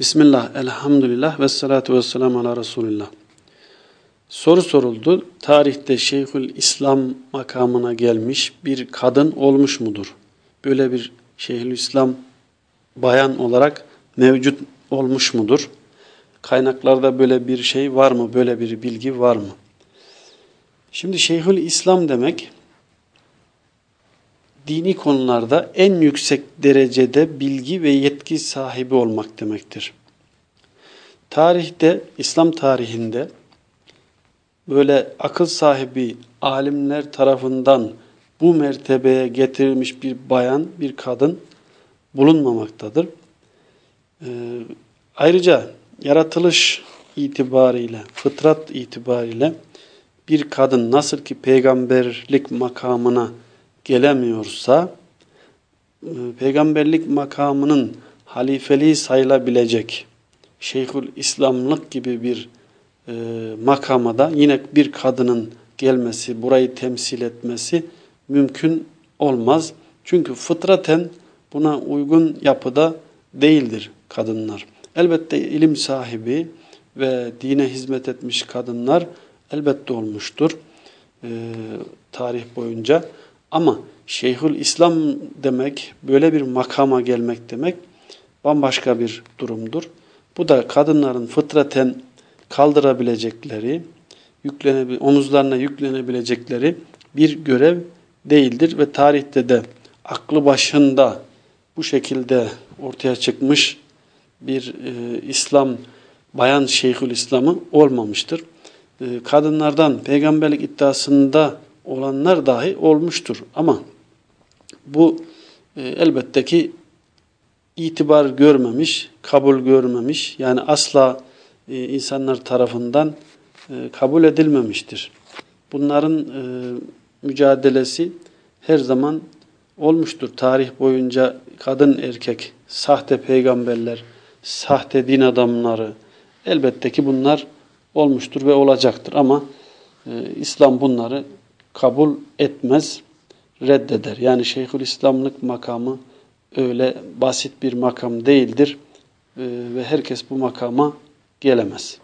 Bismillah, elhamdülillah ve salatu ve selamu ala Resulillah. Soru soruldu. Tarihte Şeyhül İslam makamına gelmiş bir kadın olmuş mudur? Böyle bir Şeyhül İslam bayan olarak mevcut olmuş mudur? Kaynaklarda böyle bir şey var mı? Böyle bir bilgi var mı? Şimdi Şeyhül İslam demek dini konularda en yüksek derecede bilgi ve yetki sahibi olmak demektir. Tarihte, İslam tarihinde böyle akıl sahibi alimler tarafından bu mertebeye getirilmiş bir bayan, bir kadın bulunmamaktadır. Ee, ayrıca yaratılış itibariyle, fıtrat itibariyle bir kadın nasıl ki peygamberlik makamına gelemiyorsa e, peygamberlik makamının halifeliği sayılabilecek Şeyhül İslamlık gibi bir e, makama da yine bir kadının gelmesi, burayı temsil etmesi mümkün olmaz. Çünkü fıtraten buna uygun yapıda değildir kadınlar. Elbette ilim sahibi ve dine hizmet etmiş kadınlar elbette olmuştur e, tarih boyunca. Ama Şeyhül İslam demek, böyle bir makama gelmek demek bambaşka bir durumdur. Bu da kadınların fıtraten kaldırabilecekleri, yüklenebil omuzlarına yüklenebilecekleri bir görev değildir ve tarihte de aklı başında bu şekilde ortaya çıkmış bir e, İslam, bayan Şeyhül İslam'ı olmamıştır. E, kadınlardan peygamberlik iddiasında olanlar dahi olmuştur. Ama bu e, elbette ki itibar görmemiş, kabul görmemiş. Yani asla e, insanlar tarafından e, kabul edilmemiştir. Bunların e, mücadelesi her zaman olmuştur. Tarih boyunca kadın erkek, sahte peygamberler, sahte din adamları elbette ki bunlar olmuştur ve olacaktır. Ama e, İslam bunları kabul etmez, reddeder. Yani Şeyhülislamlık makamı öyle basit bir makam değildir ve herkes bu makama gelemez.